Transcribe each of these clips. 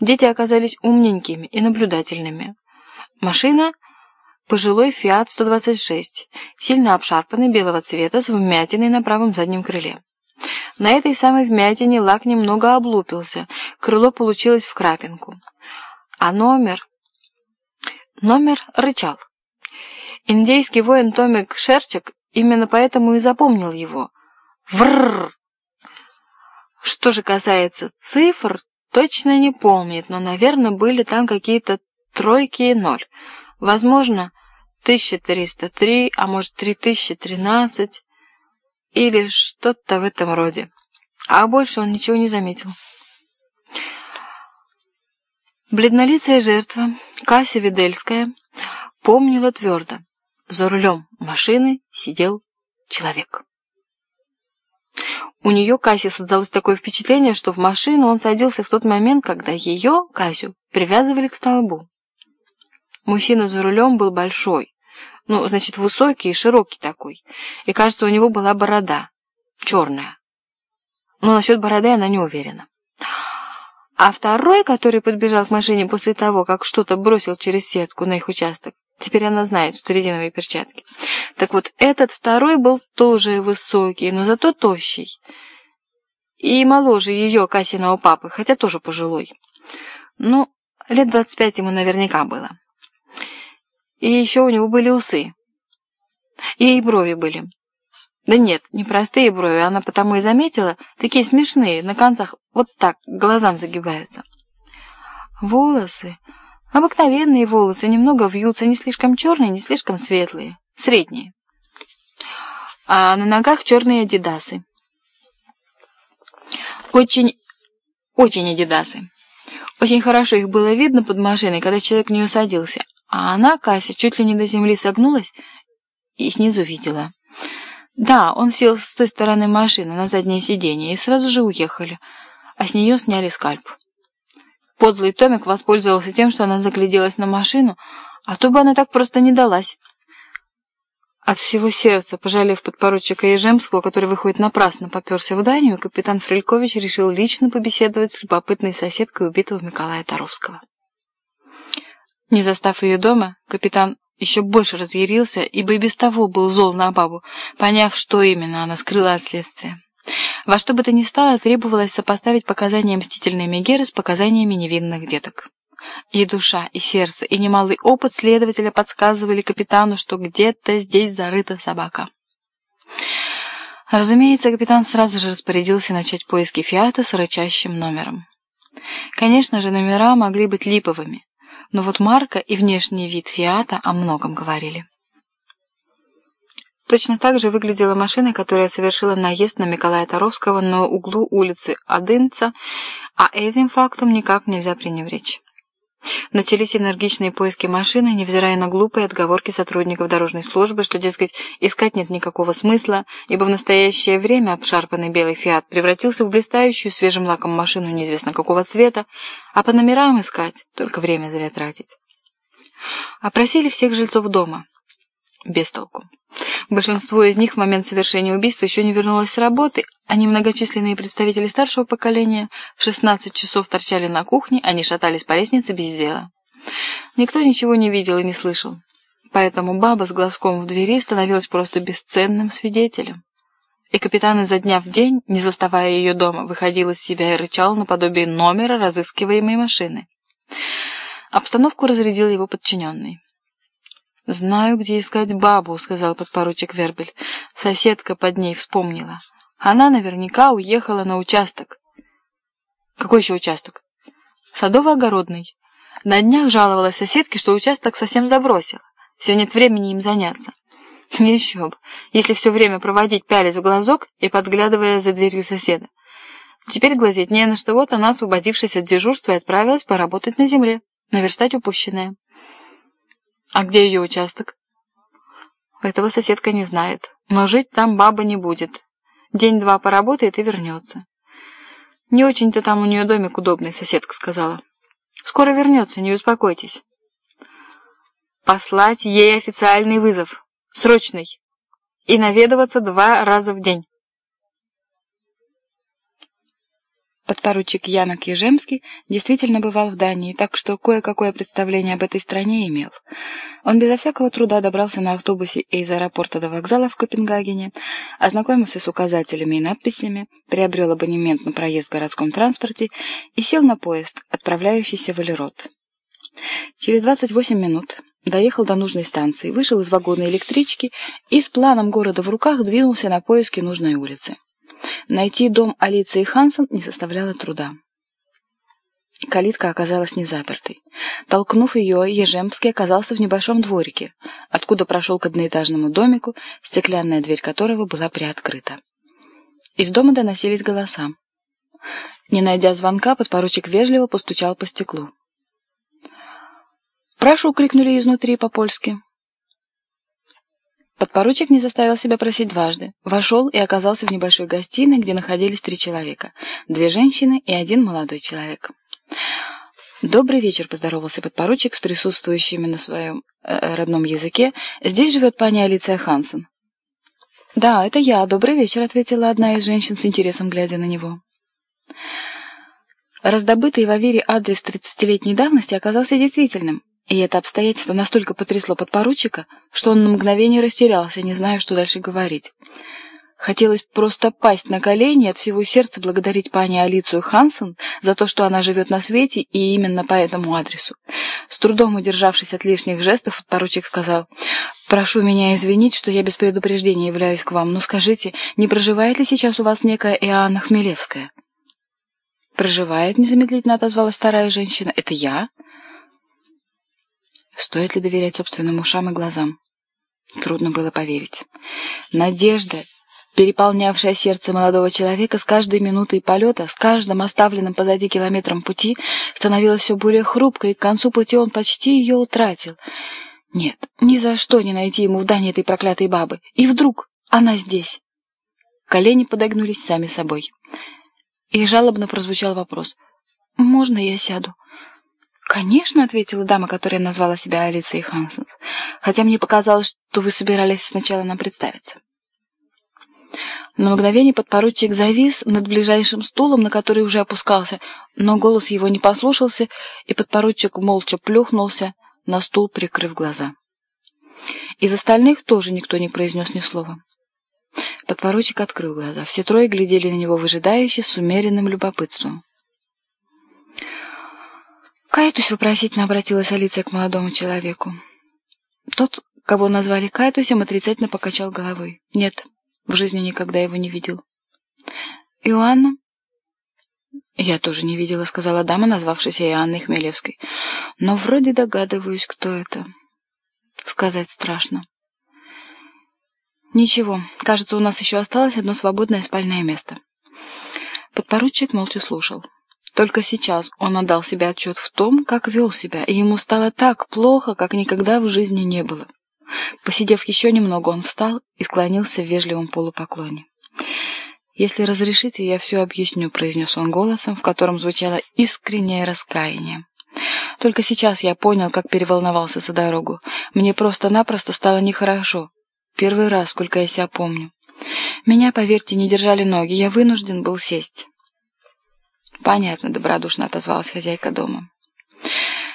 Дети оказались умненькими и наблюдательными. Машина – пожилой Fiat 126, сильно обшарпанный белого цвета с вмятиной на правом заднем крыле. На этой самой вмятине лак немного облупился, крыло получилось в крапинку. А номер... Номер рычал. Индейский воин Томик Шерчик именно поэтому и запомнил его. Врррр! Что же касается цифр, точно не помнит, но, наверное, были там какие-то тройки и ноль. Возможно, 1303, а может 3013 или что-то в этом роде. А больше он ничего не заметил. Бледнолицая жертва, Кася Видельская, помнила твердо. За рулем машины сидел человек. У нее, Кассе, создалось такое впечатление, что в машину он садился в тот момент, когда ее, Касю, привязывали к столбу. Мужчина за рулем был большой, ну, значит, высокий и широкий такой, и, кажется, у него была борода, черная. Но насчет бороды она не уверена. А второй, который подбежал к машине после того, как что-то бросил через сетку на их участок, теперь она знает, что резиновые перчатки. Так вот, этот второй был тоже высокий, но зато тощий. И моложе ее, Касиного папы, хотя тоже пожилой. Ну, лет двадцать пять ему наверняка было. И еще у него были усы. И брови были. Да нет, не простые брови, она потому и заметила, такие смешные, на концах вот так, глазам загибаются. Волосы, обыкновенные волосы, немного вьются, не слишком черные, не слишком светлые, средние. А на ногах черные адидасы. Очень, очень адидасы. Очень хорошо их было видно под машиной, когда человек в нее садился. А она, Кася, чуть ли не до земли согнулась и снизу видела. Да, он сел с той стороны машины на заднее сиденье и сразу же уехали, а с нее сняли скальп. Подлый Томик воспользовался тем, что она загляделась на машину, а то бы она так просто не далась. От всего сердца, пожалев подпоручика Ежемского, который, выходит, напрасно поперся в Данию, капитан Фрелькович решил лично побеседовать с любопытной соседкой убитого Николая Таровского. Не застав ее дома, капитан еще больше разъярился, ибо и без того был зол на бабу, поняв, что именно она скрыла от следствия. Во что бы то ни стало, требовалось сопоставить показания мстительной Мегеры с показаниями невинных деток. И душа, и сердце, и немалый опыт следователя подсказывали капитану, что где-то здесь зарыта собака. Разумеется, капитан сразу же распорядился начать поиски «Фиата» с рычащим номером. Конечно же, номера могли быть липовыми, но вот марка и внешний вид «Фиата» о многом говорили. Точно так же выглядела машина, которая совершила наезд на Миколая Таровского на углу улицы Адынца, а этим фактом никак нельзя пренебречь. Начались энергичные поиски машины, невзирая на глупые отговорки сотрудников дорожной службы, что, дескать, искать нет никакого смысла, ибо в настоящее время обшарпанный белый «Фиат» превратился в блистающую свежим лаком машину неизвестно какого цвета, а по номерам искать — только время зря тратить. Опросили всех жильцов дома. Без толку. Большинство из них в момент совершения убийства еще не вернулось с работы, а немногочисленные представители старшего поколения в 16 часов торчали на кухне, они шатались по лестнице без дела. Никто ничего не видел и не слышал. Поэтому баба с глазком в двери становилась просто бесценным свидетелем. И капитан изо дня в день, не заставая ее дома, выходил из себя и рычал наподобие номера разыскиваемой машины. Обстановку разрядил его подчиненный. «Знаю, где искать бабу», — сказал подпоручик Вербель. Соседка под ней вспомнила. Она наверняка уехала на участок. «Какой еще участок?» «Садово-огородный. На днях жаловалась соседке, что участок совсем забросила. Все нет времени им заняться». «Еще бы, если все время проводить пялись в глазок и подглядывая за дверью соседа. Теперь глазеть не на что, вот она, освободившись от дежурства, отправилась поработать на земле, наверстать упущенное». А где ее участок? Этого соседка не знает. Но жить там баба не будет. День-два поработает и вернется. Не очень-то там у нее домик удобный, соседка сказала. Скоро вернется, не успокойтесь. Послать ей официальный вызов. Срочный. И наведываться два раза в день. Подпоручик Янок Ежемский действительно бывал в Дании, так что кое-какое представление об этой стране имел. Он безо всякого труда добрался на автобусе из аэропорта до вокзала в Копенгагене, ознакомился с указателями и надписями, приобрел абонемент на проезд в городском транспорте и сел на поезд, отправляющийся в Элерот. Через 28 минут доехал до нужной станции, вышел из вагона электрички и с планом города в руках двинулся на поиски нужной улицы. Найти дом Алиции Хансен не составляло труда. Калитка оказалась не запертой. Толкнув ее, Ежемский оказался в небольшом дворике, откуда прошел к одноэтажному домику, стеклянная дверь которого была приоткрыта. Из дома доносились голоса. Не найдя звонка, подпоручик вежливо постучал по стеклу. «Прошу!» — крикнули изнутри по-польски. Подпоручик не заставил себя просить дважды. Вошел и оказался в небольшой гостиной, где находились три человека. Две женщины и один молодой человек. «Добрый вечер», — поздоровался подпоручик с присутствующими на своем э, родном языке. «Здесь живет пани Алиция Хансен». «Да, это я. Добрый вечер», — ответила одна из женщин с интересом, глядя на него. Раздобытый в Авере адрес тридцатилетней давности оказался действительным. И это обстоятельство настолько потрясло подпоручика, что он на мгновение растерялся, не зная, что дальше говорить. Хотелось просто пасть на колени и от всего сердца благодарить пани Алицию Хансен за то, что она живет на свете и именно по этому адресу. С трудом удержавшись от лишних жестов, подпоручик сказал, «Прошу меня извинить, что я без предупреждения являюсь к вам, но скажите, не проживает ли сейчас у вас некая Иоанна Хмелевская?» «Проживает», — незамедлительно отозвалась старая женщина. «Это я?» Стоит ли доверять собственным ушам и глазам? Трудно было поверить. Надежда, переполнявшая сердце молодого человека с каждой минутой полета, с каждым оставленным позади километром пути, становилась все более хрупкой, и к концу пути он почти ее утратил. Нет, ни за что не найти ему в Дане этой проклятой бабы. И вдруг она здесь. Колени подогнулись сами собой. И жалобно прозвучал вопрос. «Можно я сяду?» «Конечно», — ответила дама, которая назвала себя Алицией Хансен, «хотя мне показалось, что вы собирались сначала нам представиться». На мгновение подпоручик завис над ближайшим стулом, на который уже опускался, но голос его не послушался, и подпоручик молча плюхнулся на стул, прикрыв глаза. Из остальных тоже никто не произнес ни слова. Подпоручик открыл глаза. Все трое глядели на него выжидающе, с умеренным любопытством. «Кайтусь», — вопросительно обратилась Алиция к молодому человеку. Тот, кого назвали Кайтусем, отрицательно покачал головой. «Нет, в жизни никогда его не видел». «Иоанна?» «Я тоже не видела», — сказала дама, назвавшаяся Иоанной Хмелевской. «Но вроде догадываюсь, кто это. Сказать страшно». «Ничего, кажется, у нас еще осталось одно свободное спальное место». Подпоручик молча слушал. Только сейчас он отдал себе отчет в том, как вел себя, и ему стало так плохо, как никогда в жизни не было. Посидев еще немного, он встал и склонился в вежливом полупоклоне. «Если разрешите, я все объясню», — произнес он голосом, в котором звучало искреннее раскаяние. «Только сейчас я понял, как переволновался за дорогу. Мне просто-напросто стало нехорошо. Первый раз, сколько я себя помню. Меня, поверьте, не держали ноги, я вынужден был сесть». «Понятно», — добродушно отозвалась хозяйка дома.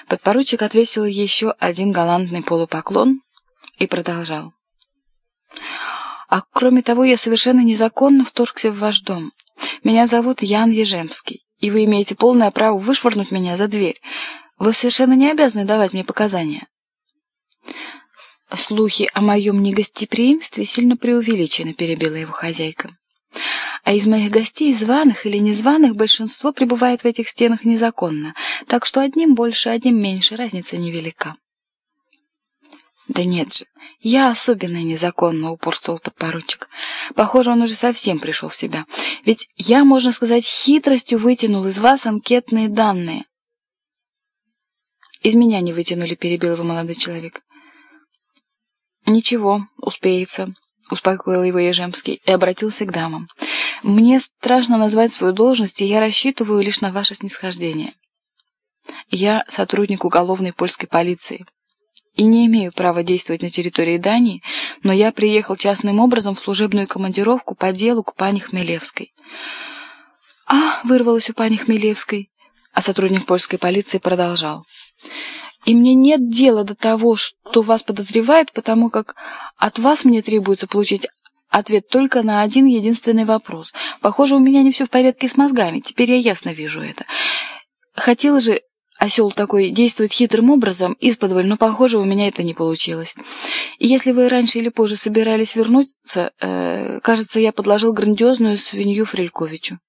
Подпоручик отвесил еще один галантный полупоклон и продолжал. «А кроме того, я совершенно незаконно вторгся в ваш дом. Меня зовут Ян Ежемский, и вы имеете полное право вышвырнуть меня за дверь. Вы совершенно не обязаны давать мне показания». «Слухи о моем негостеприимстве сильно преувеличены», — перебила его хозяйка. А из моих гостей, званых или незваных, большинство пребывает в этих стенах незаконно, так что одним больше, одним меньше, разница невелика. «Да нет же, я особенно незаконно», — упорствовал подпоручик. «Похоже, он уже совсем пришел в себя. Ведь я, можно сказать, хитростью вытянул из вас анкетные данные». «Из меня не вытянули», — перебил его молодой человек. «Ничего, успеется», — успокоил его Ежемский и обратился к дамам. Мне страшно назвать свою должность, и я рассчитываю лишь на ваше снисхождение. Я сотрудник уголовной польской полиции и не имею права действовать на территории Дании, но я приехал частным образом в служебную командировку по делу к пане Хмелевской. «А!» — вырвалось у пани Хмелевской, а сотрудник польской полиции продолжал. «И мне нет дела до того, что вас подозревают, потому как от вас мне требуется получить ответ только на один единственный вопрос. Похоже, у меня не все в порядке с мозгами, теперь я ясно вижу это. Хотел же осел такой действовать хитрым образом, исподволь, но, похоже, у меня это не получилось. И если вы раньше или позже собирались вернуться, э, кажется, я подложил грандиозную свинью Фрельковичу.